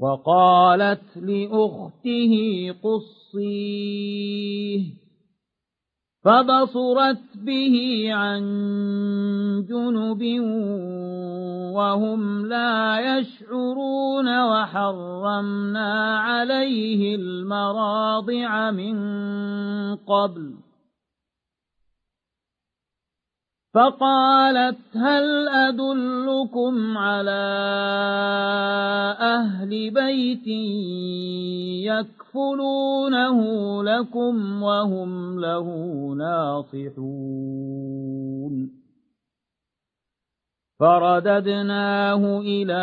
وقالت لأخته قصيه فبصرت به عن جنب وهم لا يشعرون وحرمنا عليه المراضع من قبل فقالت هل أدلكم على أهل بيت يكفلونه لكم وهم له ناصحون؟ فرددناه إلى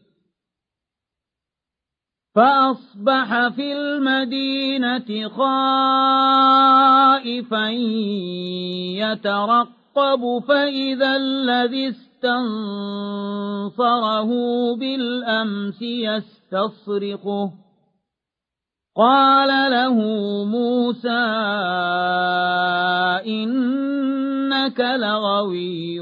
فأصبح في المدينة خائفا يترقب فإذا الذي استنصره بالأمس يستصرخه قال له موسى إنك لغوي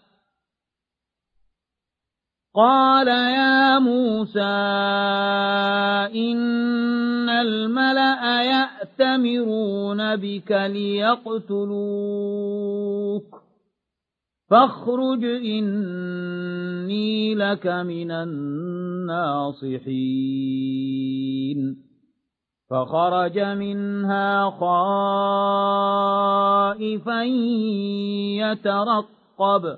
قال يا موسى إن الملأ يأتمرون بك ليقتلوك فاخرج إني لك من الناصحين فخرج منها خائفا يترقب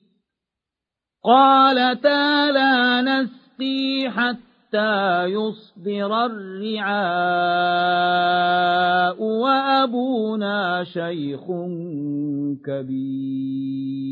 قالتا لا نسقي حتى يصدر الرعاء وأبونا شيخ كبير.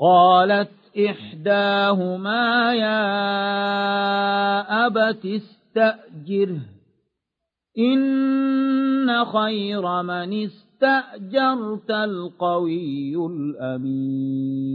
قالت إحداهما يا أبت استأجره إن خير من استأجرت القوي الأمين.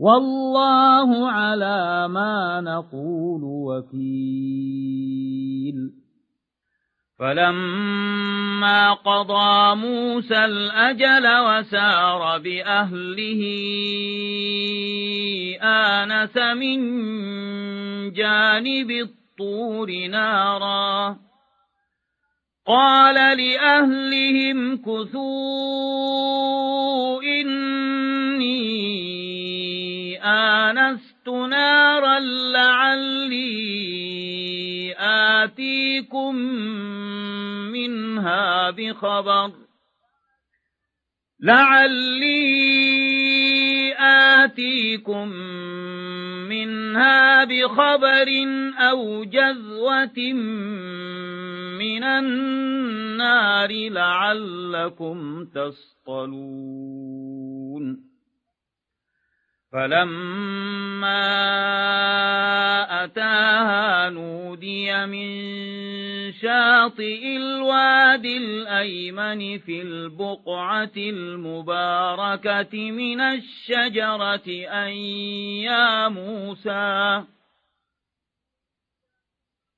والله على ما نقول وكيل. فلما قضى موسى الأجل وسار بأهله آنس من جانب الطور نارا. قال لأهلهم كثوا آنست نارا لعلي آتيكم منها بخبر. لعلي آتيكم منها بخبر أو جذوة من النار لعلكم تصطلون. فلما أتاها نودي من شاطئ الوادي الأيمن في البقعة المباركة من الشجرة أن يا موسى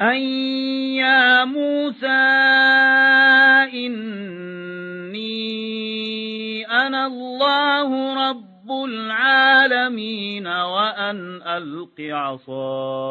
أن يا موسى إني أنا الله رب العالمين وأن ألق عصاك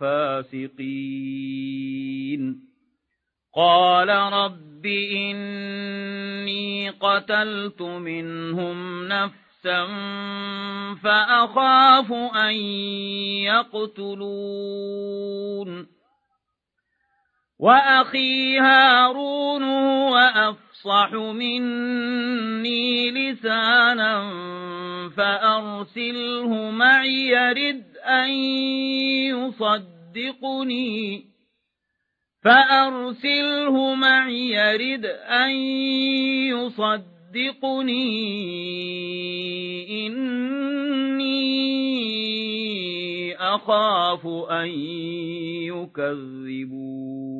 فاسقين قال رب إني قتلت منهم نفسا فأخاف أن يقتلون. وأخي هارون وأفصح مني لسانا فأرسله معي يرد أن يصدقني فأرسله معي يرد أن يصدقني إني أخاف أن يكذبون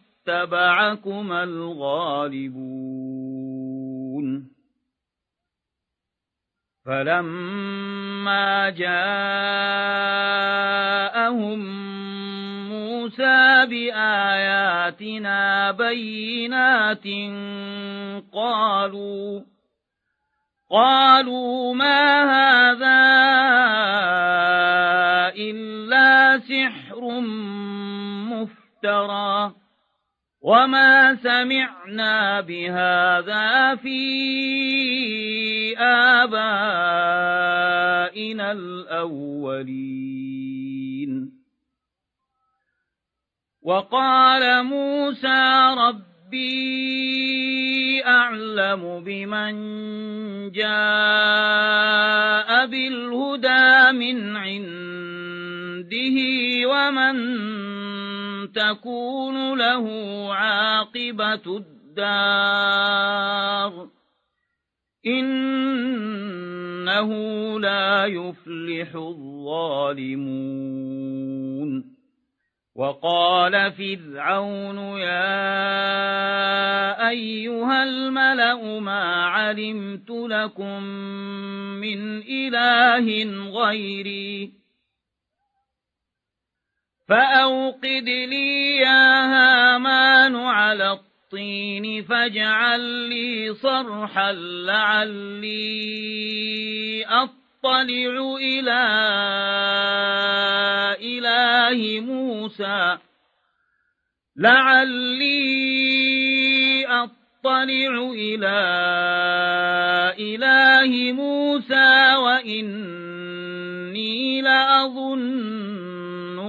اتبعكما الغالبون. فلما جاءهم موسى بآياتنا بينات قالوا قالوا ما هذا إلا سحر مفترى. وما سمعنا بهذا في آبائنا الأولين وقال موسى ربي أعلم بمن جاء بالهدى من عنده ومن تكون له عاقبة الدار. إنه لا يفلح الظالمون. وقال فرعون يا أيها الملأ ما علمت لكم من إله غيري. فأوقد لي يا هامان على الطين فاجعل لي صرحا لعلي أطلع إلى إله موسى. لعلي أطلع إلى إله موسى وإني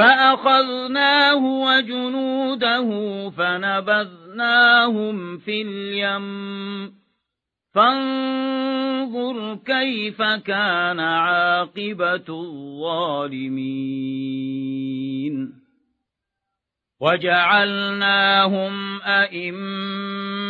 فأخذناه وجنوده فنبذناهم في اليم. فانظر كيف كان عاقبة الظالمين. وجعلناهم أئمة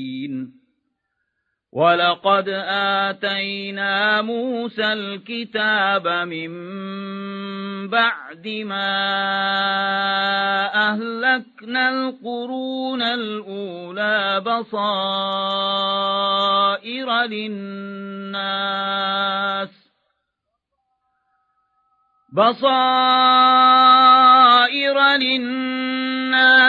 ولقد آتينا موسى الكتاب من بعد ما أهلكنا القرون الأولى بصائر للناس بصائر للناس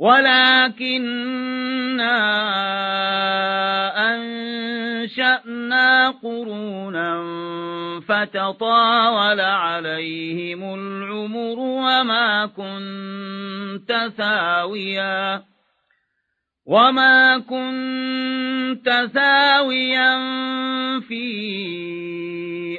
ولكننا أنشأنا قرونا فتطاول عليهم العمر وما كنت ثاويا وما كنت ثاويا في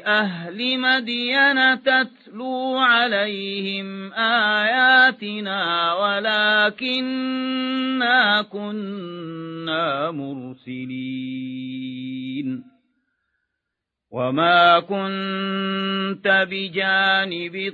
أهل مدين تتلو عليهم آياتنا ولكننا كنا مرسلين وما كنت بجانب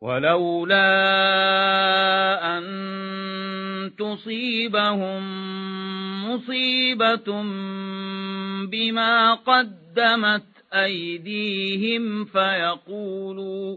ولولا أن تصيبهم مصيبة بما قدمت أيديهم فيقولوا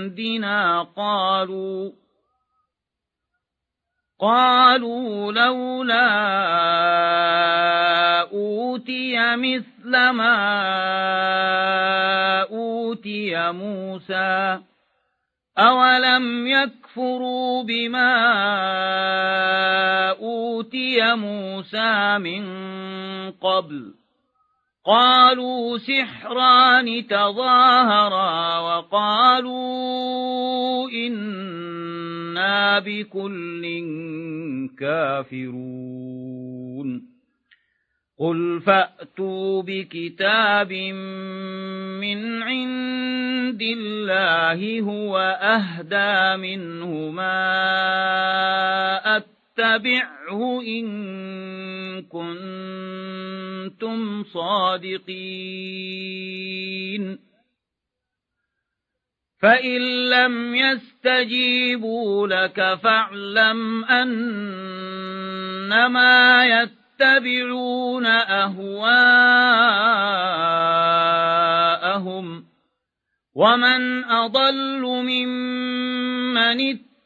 عندنا قالوا قالوا لولا أوتي مثل ما أوتي موسى أولم يكفروا بما أوتي موسى من قبل؟ قالوا سحران تظاهرا وقالوا إنا بكل كافرون. قل فأتوا بكتاب من عند الله هو أهدى منه ما أتبعه إن كنتم صادقين. فإن لم يستجيبوا لك فاعلم أنما يتبعون أهواءهم. ومن أضل ممن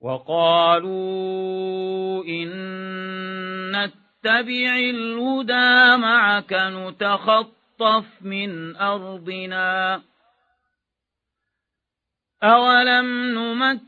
وقالوا إن نتبع الهدى معك نتخطف من أرضنا. أولم نمكن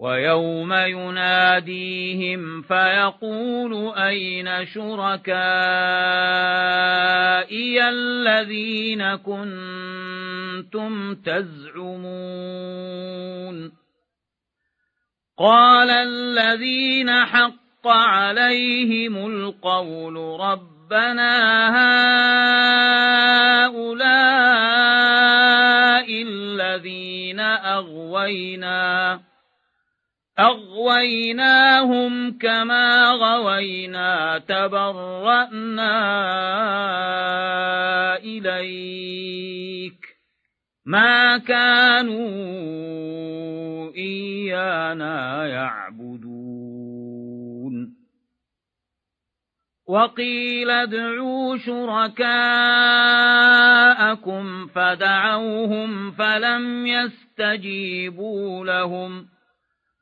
ويوم يناديهم فيقول أين شركائي الذين كنتم تزعمون قال الذين حق عليهم القول ربنا هؤلاء الذين أغوينا أغويناهم كما غوينا تبرأنا إليك. ما كانوا إيانا يعبدون. وقيل ادعوا شركاءكم فدعوهم فلم يستجيبوا لهم.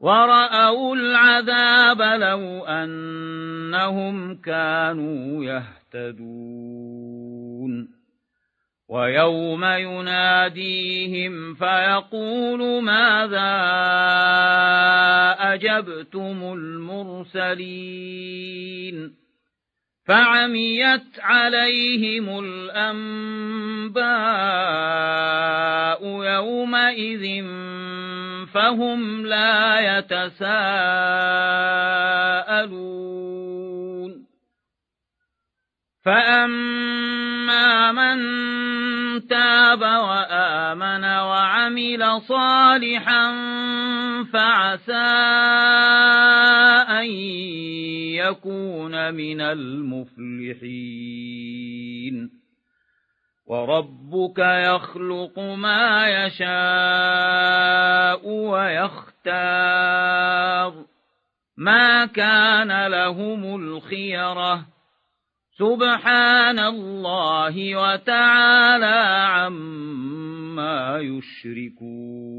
ورأوا العذاب لو أنهم كانوا يهتدون ويوم يناديهم فيقول ماذا أجبتم المرسلين فعميت عليهم الأنباء يومئذ فهم لا يتساءلون. فأما من تاب وآمن وعمل صالحا فعسى أن يكون من المفلحين. وربك يخلق ما يشاء ويختار. ما كان لهم الخيرة. سبحان الله وتعالى عما يشركون.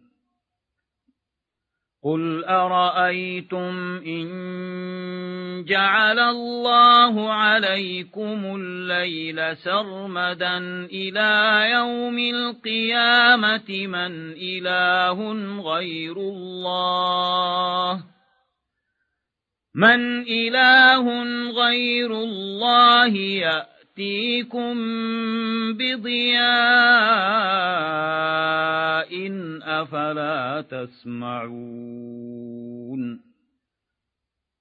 قل أرأيتم إن جعل الله عليكم الليل سرمدا إلى يوم القيامة من إله غير الله من إله غير الله يأتي يأتيكم بضياء أفلا تسمعون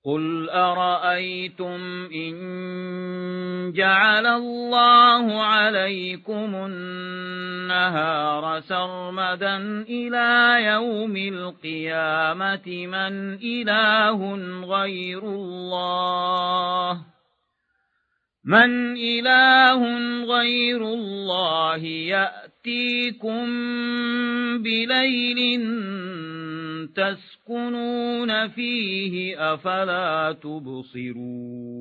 قل أرأيتم إن جعل الله عليكم النهار سرمدا إلى يوم القيامة من إله غير الله من إله غير الله يأتيكم بليل تسكنون فيه أفلا تبصرون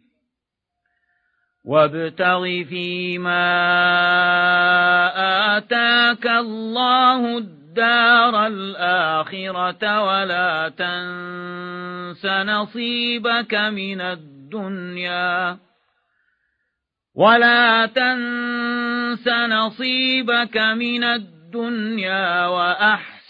وابتغ فيما آتاك الله الدار الآخرة ولا تنس نصيبك من الدنيا. ولا تنس نصيبك من الدنيا وأحسن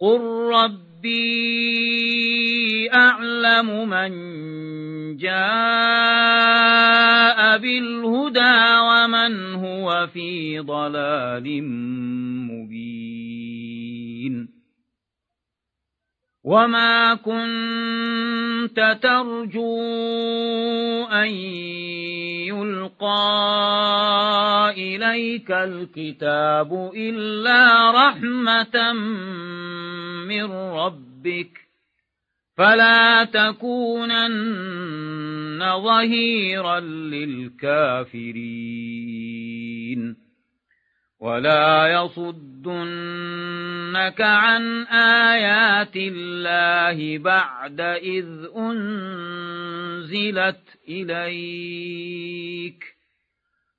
قل ربي أعلم من جاء بالهدى ومن هو في ضلال مبين وما كنت ترجو أن يلقى إليك الكتاب إلا رحمة من ربك فلا تكونن ظهيرا للكافرين ولا يصدنك عن آيات الله بعد إذ أنزلت إليك